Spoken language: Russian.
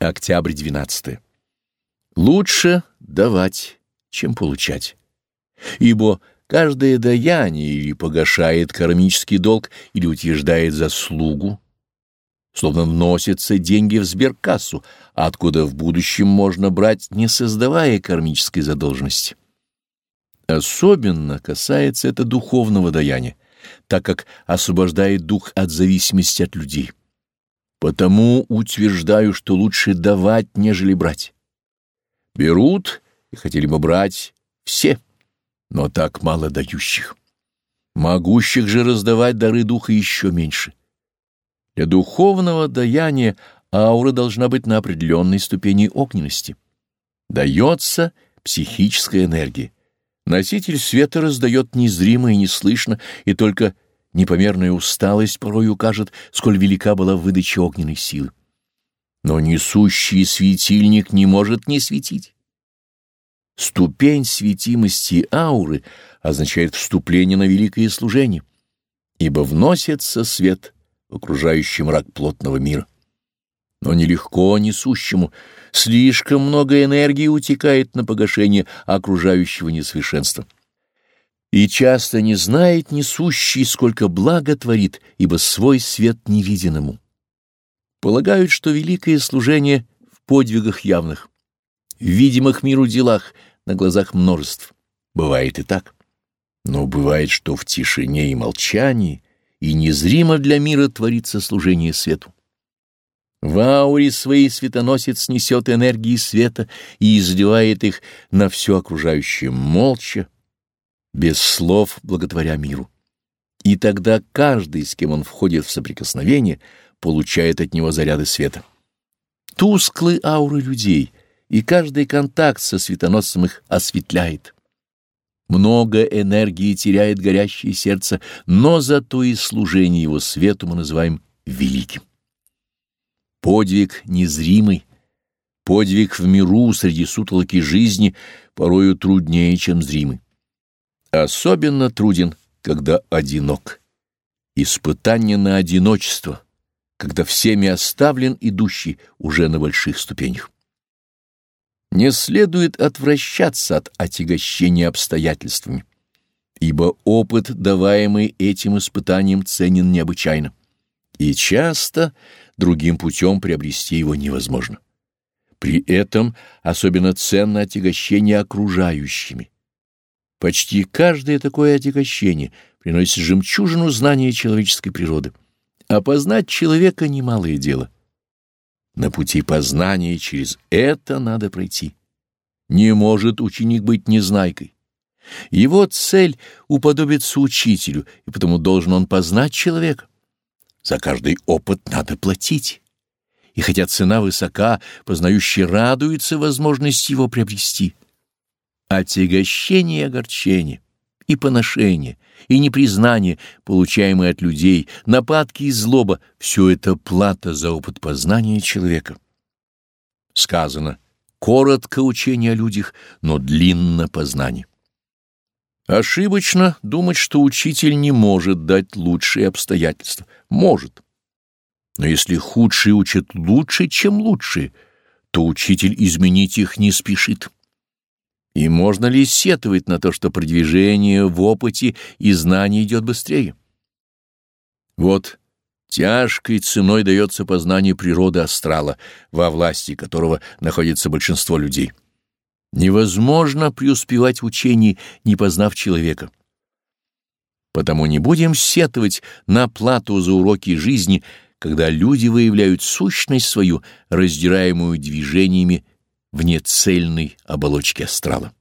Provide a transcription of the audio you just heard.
Октябрь 12. Лучше давать, чем получать. Ибо каждое даяние или погашает кармический долг, или утверждает заслугу, словно вносятся деньги в сберкассу, откуда в будущем можно брать, не создавая кармической задолженности. Особенно касается это духовного даяния, так как освобождает дух от зависимости от людей. Потому утверждаю, что лучше давать, нежели брать. Берут и хотели бы брать все, но так мало дающих. Могущих же раздавать дары духа еще меньше. Для духовного даяния аура должна быть на определенной ступени огненности. Дается психическая энергия. Носитель света раздает незримо и неслышно, и только непомерная усталость порой укажет, сколь велика была выдача огненной силы. Но несущий светильник не может не светить. Ступень светимости ауры означает вступление на великое служение, ибо вносится свет в окружающий мрак плотного мира. Но нелегко несущему, слишком много энергии утекает на погашение окружающего несовершенства и часто не знает несущий, сколько блага творит, ибо свой свет не виден ему. Полагают, что великое служение в подвигах явных, в видимых миру делах, на глазах множеств. Бывает и так. Но бывает, что в тишине и молчании и незримо для мира творится служение свету. В ауре своей светоносец несет энергии света и изливает их на все окружающее молча, без слов благотворя миру. И тогда каждый, с кем он входит в соприкосновение, получает от него заряды света. Тусклые ауры людей, и каждый контакт со светоносцем их осветляет. Много энергии теряет горящее сердце, но зато и служение его свету мы называем великим. Подвиг незримый, подвиг в миру среди сутолоки жизни порою труднее, чем зримый. Особенно труден, когда одинок. Испытание на одиночество, когда всеми оставлен идущий уже на больших ступенях. Не следует отвращаться от отягощения обстоятельствами, ибо опыт, даваемый этим испытанием, ценен необычайно, и часто другим путем приобрести его невозможно. При этом особенно ценно отягощение окружающими Почти каждое такое отягощение приносит жемчужину знания человеческой природы. А познать человека — немалое дело. На пути познания через это надо пройти. Не может ученик быть незнайкой. Его цель — уподобиться учителю, и потому должен он познать человека. За каждый опыт надо платить. И хотя цена высока, познающий радуется возможности его приобрести — Отягощение и огорчение, и поношение, и непризнание, получаемые от людей, нападки и злоба — все это плата за опыт познания человека. Сказано «коротко учение о людях, но длинно познание». Ошибочно думать, что учитель не может дать лучшие обстоятельства. Может. Но если худшие учат лучше, чем лучшие, то учитель изменить их не спешит. И можно ли сетовать на то, что продвижение в опыте и знании идет быстрее? Вот тяжкой ценой дается познание природы астрала, во власти которого находится большинство людей. Невозможно преуспевать в учении, не познав человека. Потому не будем сетовать на плату за уроки жизни, когда люди выявляют сущность свою, раздираемую движениями вне цельной оболочки астрала.